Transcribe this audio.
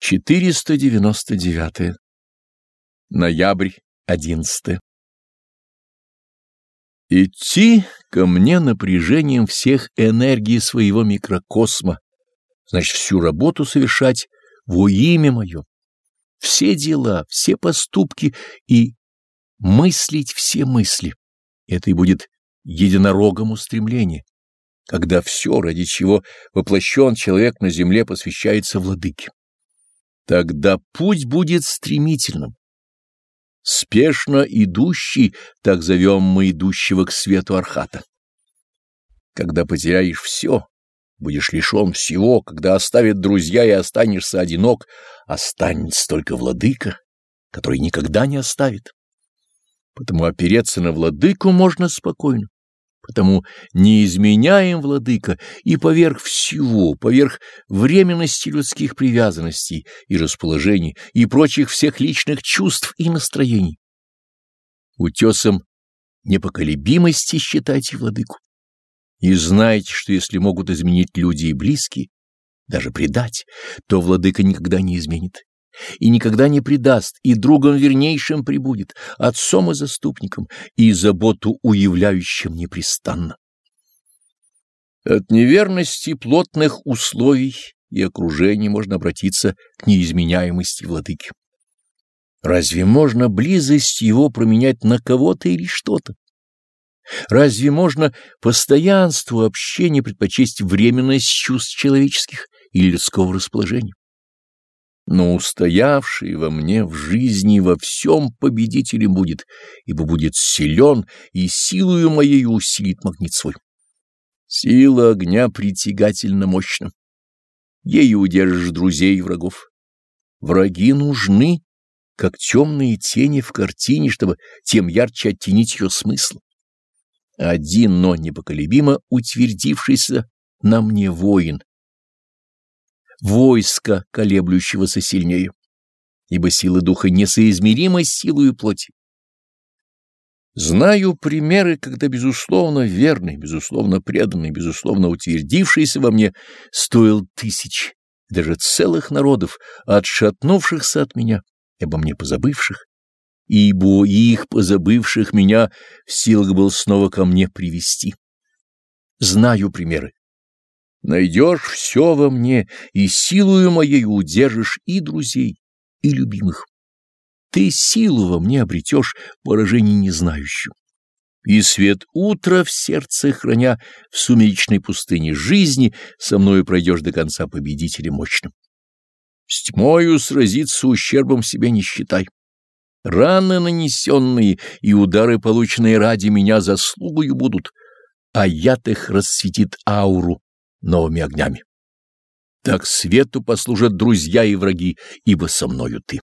499. Ноябрь 11. Идти ко мне напряжением всех энергий своего микрокосма, значит, всю работу совершать во имя мое, все дела, все поступки и мыслить все мысли. Это и будет единорогом устремление, когда все, ради чего воплощен человек на земле, посвящается владыке. Тогда путь будет стремительным. Спешно идущий, так зовем мы идущего к свету Архата. Когда потеряешь все, будешь лишен всего, когда оставят друзья и останешься одинок, останется только владыка, который никогда не оставит. Потому опереться на владыку можно спокойно. Потому не изменяем, владыка, и поверх всего, поверх временности людских привязанностей и расположений и прочих всех личных чувств и настроений. Утесом непоколебимости считайте владыку. И знайте, что если могут изменить люди и близкие, даже предать, то владыка никогда не изменит и никогда не предаст, и другом вернейшим прибудет, отцом и заступником, и заботу уявляющим непрестанно. От неверности плотных условий и окружений можно обратиться к неизменяемости владыки. Разве можно близость его променять на кого-то или что-то? Разве можно постоянству общения предпочесть временность чувств человеческих или людского расположения? Но устоявший во мне в жизни во всем победителем будет, ибо будет силен и силою моей усилит магнит свой. Сила огня притягательно мощна. Ею удержишь друзей и врагов. Враги нужны, как темные тени в картине, чтобы тем ярче оттенить ее смысл. Один, но непоколебимо утвердившийся на мне воин, войска, колеблющегося сильнее, ибо сила духа несоизмерима с силой плоти. Знаю примеры, когда, безусловно, верный, безусловно, преданный, безусловно, утвердившийся во мне, стоил тысяч, даже целых народов, отшатнувшихся от меня, обо мне позабывших, ибо их, позабывших меня, в силах был снова ко мне привести. Знаю примеры. Найдешь все во мне, и силою моей удержишь и друзей, и любимых. Ты силу во мне обретешь, поражений не знающую. И свет утра в сердце храня, в сумеречной пустыне жизни, со мною пройдешь до конца победителя мощным. С тьмою сразиться ущербом себя не считай. Раны нанесенные и удары, полученные ради меня, заслугою будут, а яд их расцветит ауру новыми огнями. Так свету послужат друзья и враги, ибо со мною ты.